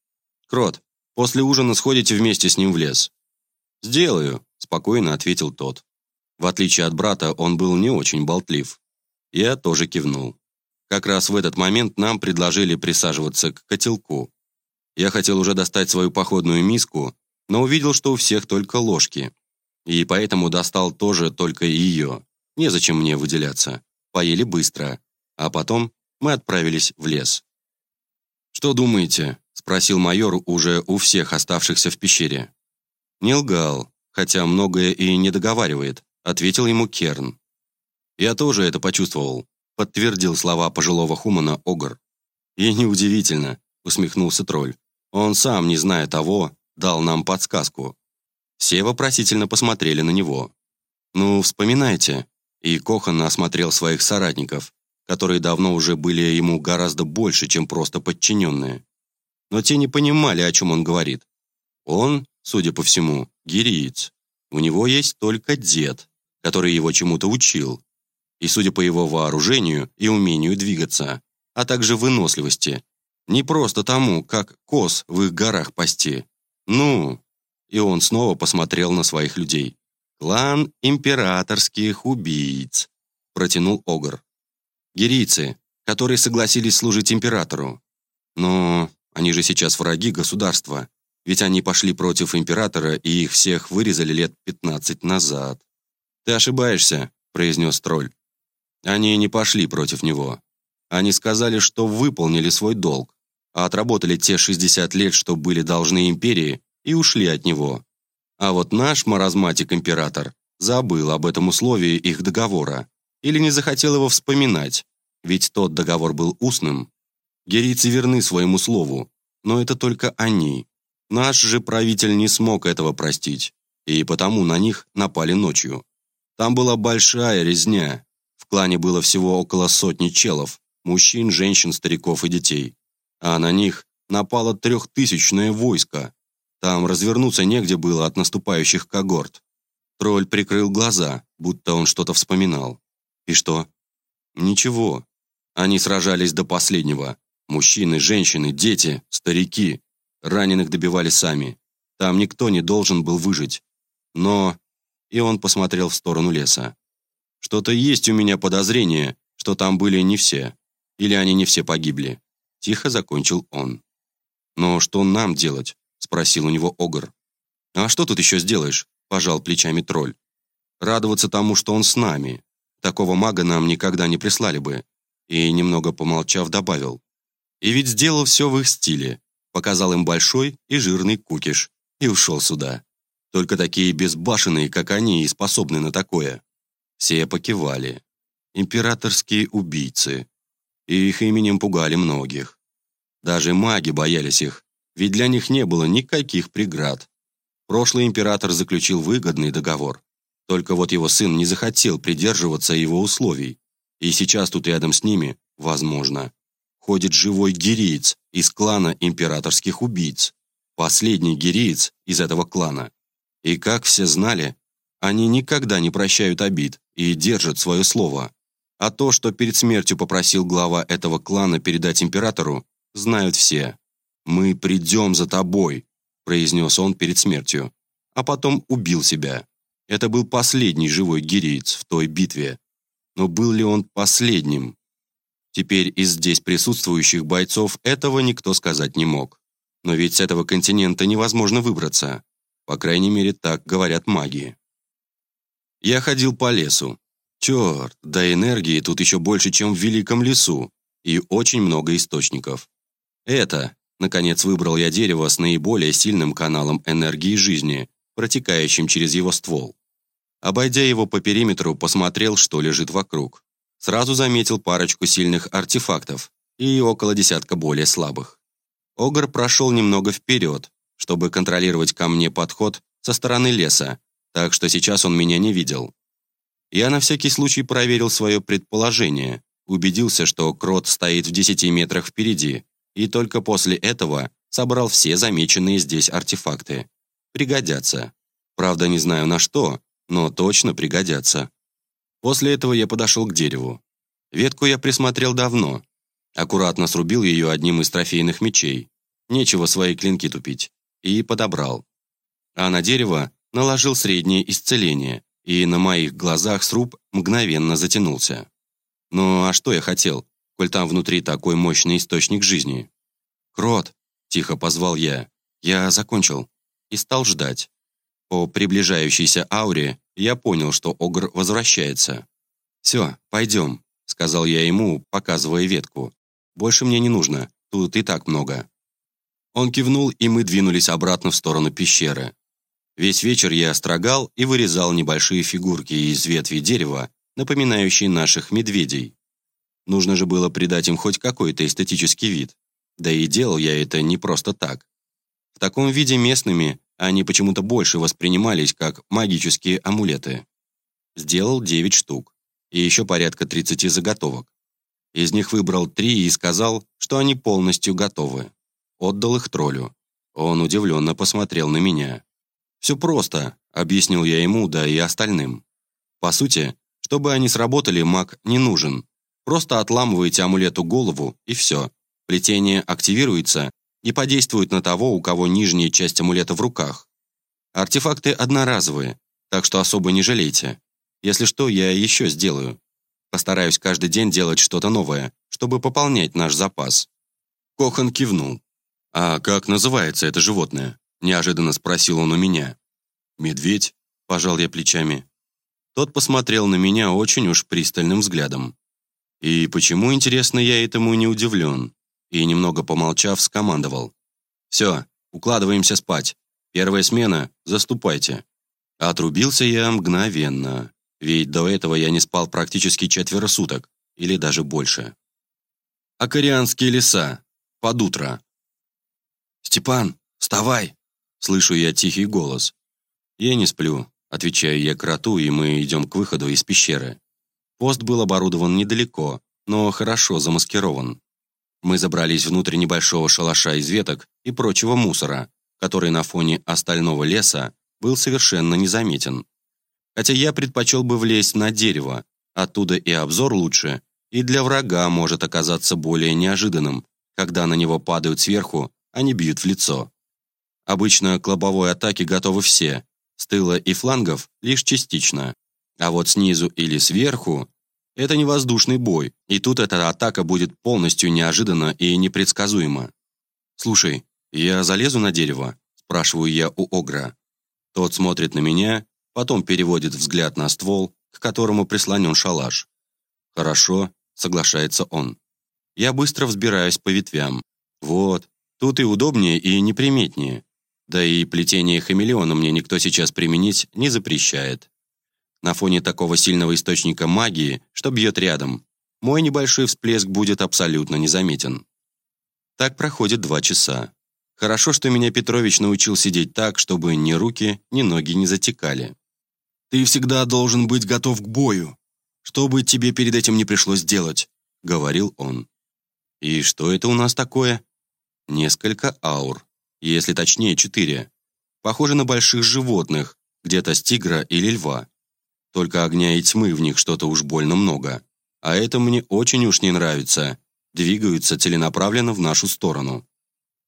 S1: «Крот, после ужина сходите вместе с ним в лес». «Сделаю», – спокойно ответил тот. В отличие от брата, он был не очень болтлив. Я тоже кивнул. Как раз в этот момент нам предложили присаживаться к котелку. Я хотел уже достать свою походную миску, но увидел, что у всех только ложки. И поэтому достал тоже только ее. Незачем мне выделяться. Поели быстро. А потом мы отправились в лес. «Что думаете?» – спросил майор уже у всех оставшихся в пещере. «Не лгал, хотя многое и не договаривает», – ответил ему Керн. «Я тоже это почувствовал», – подтвердил слова пожилого хумана Огр. «И неудивительно», – усмехнулся тролль. Он сам, не зная того, дал нам подсказку. Все вопросительно посмотрели на него. «Ну, вспоминайте». И Кохан осмотрел своих соратников, которые давно уже были ему гораздо больше, чем просто подчиненные. Но те не понимали, о чем он говорит. Он, судя по всему, гириец. У него есть только дед, который его чему-то учил. И судя по его вооружению и умению двигаться, а также выносливости, не просто тому, как коз в их горах пасти. Ну, и он снова посмотрел на своих людей. «Клан императорских убийц», – протянул Огр. «Герийцы, которые согласились служить императору. Но они же сейчас враги государства, ведь они пошли против императора и их всех вырезали лет 15 назад. «Ты ошибаешься», — произнес тролль. Они не пошли против него. Они сказали, что выполнили свой долг, а отработали те 60 лет, что были должны империи, и ушли от него. А вот наш маразматик-император забыл об этом условии их договора или не захотел его вспоминать, ведь тот договор был устным. Герийцы верны своему слову, но это только они. Наш же правитель не смог этого простить, и потому на них напали ночью. Там была большая резня. В клане было всего около сотни челов, мужчин, женщин, стариков и детей. А на них напало трехтысячное войско. Там развернуться негде было от наступающих когорт. Тролль прикрыл глаза, будто он что-то вспоминал. И что? Ничего. Они сражались до последнего. Мужчины, женщины, дети, старики. Раненых добивали сами. Там никто не должен был выжить. Но... И он посмотрел в сторону леса. Что-то есть у меня подозрение, что там были не все. Или они не все погибли. Тихо закончил он. «Но что нам делать?» – спросил у него Огр. «А что тут еще сделаешь?» – пожал плечами тролль. «Радоваться тому, что он с нами. Такого мага нам никогда не прислали бы». И, немного помолчав, добавил. «И ведь сделал все в их стиле. Показал им большой и жирный кукиш. И ушел сюда. Только такие безбашенные, как они, и способны на такое». Все покивали. Императорские убийцы. И их именем пугали многих. Даже маги боялись их, ведь для них не было никаких преград. Прошлый император заключил выгодный договор. Только вот его сын не захотел придерживаться его условий. И сейчас тут рядом с ними, возможно, ходит живой гириец из клана императорских убийц. Последний гириец из этого клана. И как все знали, они никогда не прощают обид и держат свое слово. А то, что перед смертью попросил глава этого клана передать императору, знают все. «Мы придем за тобой», – произнес он перед смертью, а потом убил себя. Это был последний живой гириец в той битве. Но был ли он последним? Теперь из здесь присутствующих бойцов этого никто сказать не мог. Но ведь с этого континента невозможно выбраться. По крайней мере, так говорят маги. Я ходил по лесу. Черт, да энергии тут еще больше, чем в Великом лесу. И очень много источников. Это, наконец, выбрал я дерево с наиболее сильным каналом энергии жизни, протекающим через его ствол. Обойдя его по периметру, посмотрел, что лежит вокруг. Сразу заметил парочку сильных артефактов и около десятка более слабых. Огр прошел немного вперед, чтобы контролировать ко мне подход со стороны леса, так что сейчас он меня не видел. Я на всякий случай проверил свое предположение, убедился, что крот стоит в 10 метрах впереди, и только после этого собрал все замеченные здесь артефакты. Пригодятся. Правда, не знаю на что, но точно пригодятся. После этого я подошел к дереву. Ветку я присмотрел давно. Аккуратно срубил ее одним из трофейных мечей. Нечего свои клинки тупить. И подобрал. А на дерево наложил среднее исцеление, и на моих глазах сруб мгновенно затянулся. Ну а что я хотел, коль там внутри такой мощный источник жизни? «Крот!» – тихо позвал я. «Я закончил» и стал ждать. По приближающейся ауре я понял, что Огр возвращается. «Все, пойдем», — сказал я ему, показывая ветку. «Больше мне не нужно, тут и так много». Он кивнул, и мы двинулись обратно в сторону пещеры. Весь вечер я строгал и вырезал небольшие фигурки из ветви дерева, напоминающие наших медведей. Нужно же было придать им хоть какой-то эстетический вид. Да и делал я это не просто так. В таком виде местными они почему-то больше воспринимались как магические амулеты. Сделал 9 штук и еще порядка 30 заготовок. Из них выбрал три и сказал, что они полностью готовы. Отдал их троллю. Он удивленно посмотрел на меня. «Все просто», — объяснил я ему, да и остальным. По сути, чтобы они сработали, маг не нужен. Просто отламываете амулету голову, и все. Плетение активируется, и подействует на того, у кого нижняя часть амулета в руках. Артефакты одноразовые, так что особо не жалейте. Если что, я еще сделаю. Постараюсь каждый день делать что-то новое, чтобы пополнять наш запас. Кохан кивнул. «А как называется это животное?» – неожиданно спросил он у меня. «Медведь», – пожал я плечами. Тот посмотрел на меня очень уж пристальным взглядом. И почему, интересно, я этому не удивлен? И, немного помолчав, скомандовал. «Все, укладываемся спать. Первая смена, заступайте». Отрубился я мгновенно, ведь до этого я не спал практически четверо суток, или даже больше. Акарианские леса. Под утро. «Степан, вставай!» Слышу я тихий голос. «Я не сплю», — отвечаю я кроту, и мы идем к выходу из пещеры. Пост был оборудован недалеко, но хорошо замаскирован. Мы забрались внутрь небольшого шалаша из веток и прочего мусора, который на фоне остального леса был совершенно незаметен. Хотя я предпочел бы влезть на дерево, оттуда и обзор лучше, и для врага может оказаться более неожиданным, когда на него падают сверху, а не бьют в лицо. Обычно к лобовой атаке готовы все, с тыла и флангов лишь частично. А вот снизу или сверху – это не воздушный бой, и тут эта атака будет полностью неожиданна и непредсказуема. «Слушай, я залезу на дерево?» – спрашиваю я у Огра. Тот смотрит на меня, потом переводит взгляд на ствол, к которому прислонен шалаш. «Хорошо», — соглашается он. Я быстро взбираюсь по ветвям. Вот, тут и удобнее, и неприметнее. Да и плетение хамелеона мне никто сейчас применить не запрещает. На фоне такого сильного источника магии, что бьет рядом, мой небольшой всплеск будет абсолютно незаметен. Так проходит два часа. Хорошо, что меня Петрович научил сидеть так, чтобы ни руки, ни ноги не затекали. «Ты всегда должен быть готов к бою, что бы тебе перед этим не пришлось делать», — говорил он. «И что это у нас такое?» «Несколько аур, если точнее четыре. Похоже на больших животных, где-то с тигра или льва. Только огня и тьмы в них что-то уж больно много. А это мне очень уж не нравится. Двигаются целенаправленно в нашу сторону.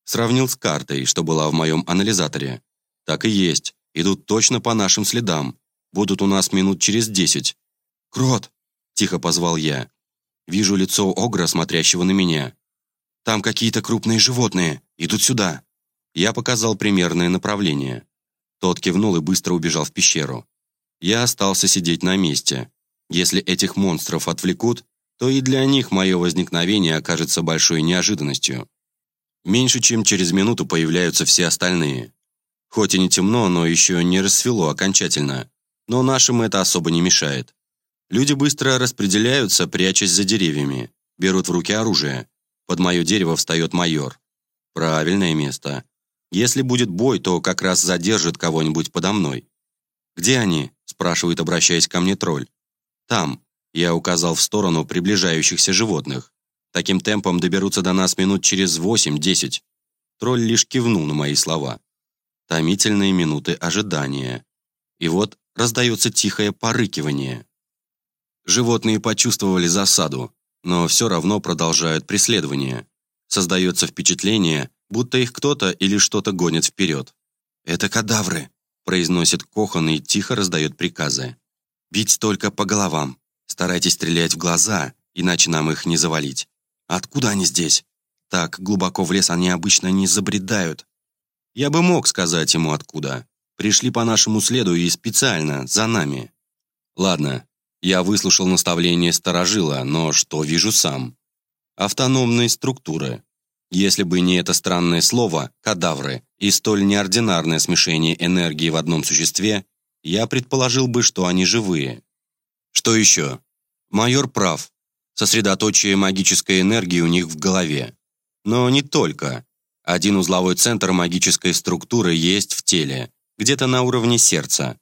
S1: Сравнил с картой, что была в моем анализаторе. Так и есть. Идут точно по нашим следам. Будут у нас минут через десять. «Крот!» – тихо позвал я. Вижу лицо Огра, смотрящего на меня. «Там какие-то крупные животные. Идут сюда». Я показал примерное направление. Тот кивнул и быстро убежал в пещеру. Я остался сидеть на месте. Если этих монстров отвлекут, то и для них мое возникновение окажется большой неожиданностью. Меньше чем через минуту появляются все остальные. Хоть и не темно, но еще не рассвело окончательно. Но нашим это особо не мешает. Люди быстро распределяются, прячась за деревьями. Берут в руки оружие. Под мое дерево встает майор. Правильное место. Если будет бой, то как раз задержит кого-нибудь подо мной. «Где они?» – спрашивает, обращаясь ко мне тролль. «Там». Я указал в сторону приближающихся животных. Таким темпом доберутся до нас минут через восемь-десять. Тролль лишь кивнул на мои слова. Томительные минуты ожидания. И вот раздается тихое порыкивание. Животные почувствовали засаду, но все равно продолжают преследование. Создается впечатление, будто их кто-то или что-то гонит вперед. «Это кадавры», – произносит Кохан и тихо раздает приказы. «Бить только по головам. Старайтесь стрелять в глаза, иначе нам их не завалить. Откуда они здесь? Так глубоко в лес они обычно не забредают. Я бы мог сказать ему откуда. Пришли по нашему следу и специально, за нами. Ладно, я выслушал наставление сторожила, но что вижу сам? Автономные структуры. Если бы не это странное слово «кадавры» и столь неординарное смешение энергии в одном существе, я предположил бы, что они живые. Что еще? Майор прав сосредоточие магической энергии у них в голове. Но не только. Один узловой центр магической структуры есть в теле, где-то на уровне сердца.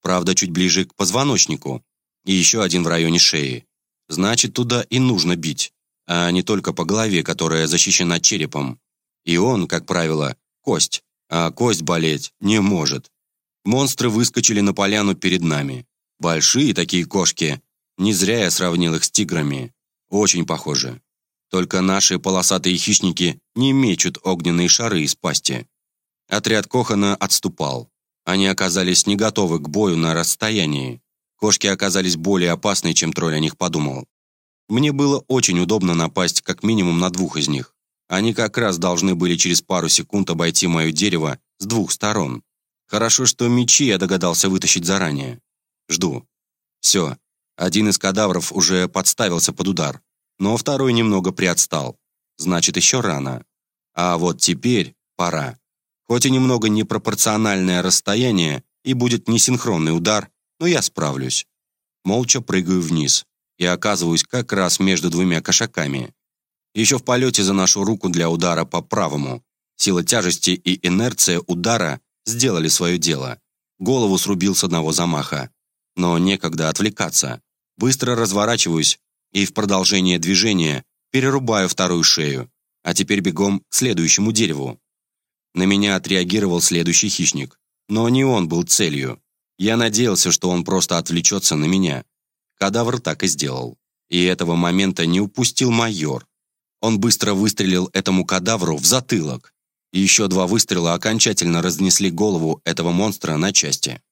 S1: Правда, чуть ближе к позвоночнику. И еще один в районе шеи. Значит, туда и нужно бить, а не только по голове, которая защищена черепом. И он, как правило, кость, а кость болеть не может. Монстры выскочили на поляну перед нами. Большие такие кошки, не зря я сравнил их с тиграми. Очень похожи. Только наши полосатые хищники не мечут огненные шары из пасти. Отряд Кохана отступал. Они оказались не готовы к бою на расстоянии. Кошки оказались более опасны, чем тролль о них подумал. Мне было очень удобно напасть как минимум на двух из них. Они как раз должны были через пару секунд обойти мое дерево с двух сторон. Хорошо, что мечи я догадался вытащить заранее. Жду. Все. Один из кадавров уже подставился под удар, но второй немного приотстал. Значит, еще рано. А вот теперь пора. Хоть и немного непропорциональное расстояние и будет несинхронный удар, но я справлюсь. Молча прыгаю вниз и оказываюсь как раз между двумя кошаками. Еще в полете заношу руку для удара по правому. Сила тяжести и инерция удара сделали свое дело. Голову срубил с одного замаха. Но некогда отвлекаться. Быстро разворачиваюсь и в продолжение движения перерубаю вторую шею, а теперь бегом к следующему дереву. На меня отреагировал следующий хищник. Но не он был целью. Я надеялся, что он просто отвлечется на меня. Кадавр так и сделал. И этого момента не упустил майор. Он быстро выстрелил этому кадавру в затылок. И еще два выстрела окончательно разнесли голову этого монстра на части.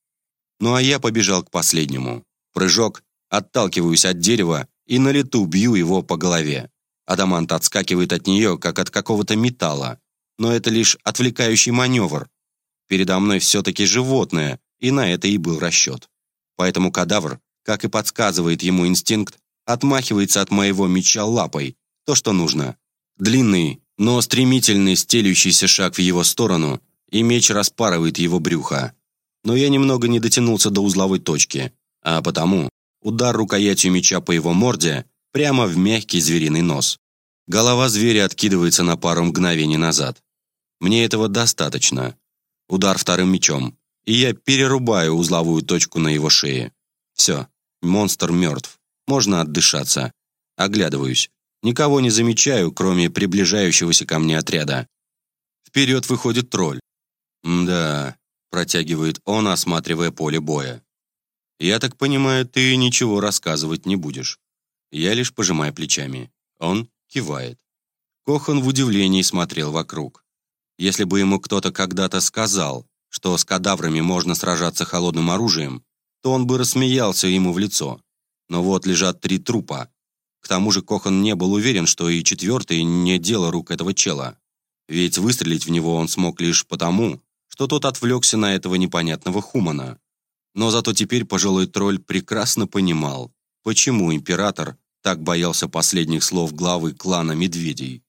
S1: Ну а я побежал к последнему. Прыжок, отталкиваюсь от дерева и на лету бью его по голове. Адамант отскакивает от нее, как от какого-то металла. Но это лишь отвлекающий маневр. Передо мной все-таки животное, и на это и был расчет. Поэтому кадавр, как и подсказывает ему инстинкт, отмахивается от моего меча лапой, то, что нужно. Длинный, но стремительный стелющийся шаг в его сторону, и меч распарывает его брюхо. Но я немного не дотянулся до узловой точки, а потому удар рукоятью меча по его морде прямо в мягкий звериный нос. Голова зверя откидывается на пару мгновений назад. Мне этого достаточно. Удар вторым мечом, и я перерубаю узловую точку на его шее. Все, монстр мертв. Можно отдышаться. Оглядываюсь. Никого не замечаю, кроме приближающегося ко мне отряда. Вперед выходит тролль. «Да», — протягивает он, осматривая поле боя. «Я так понимаю, ты ничего рассказывать не будешь». Я лишь пожимаю плечами. Он кивает. Кохан в удивлении смотрел вокруг. Если бы ему кто-то когда-то сказал, что с кадаврами можно сражаться холодным оружием, то он бы рассмеялся ему в лицо. Но вот лежат три трупа, к тому же Кохан не был уверен, что и четвертый не дело рук этого чела. Ведь выстрелить в него он смог лишь потому, что тот отвлекся на этого непонятного хумана. Но зато теперь пожилой тролль прекрасно понимал, почему император так боялся последних слов главы клана медведей.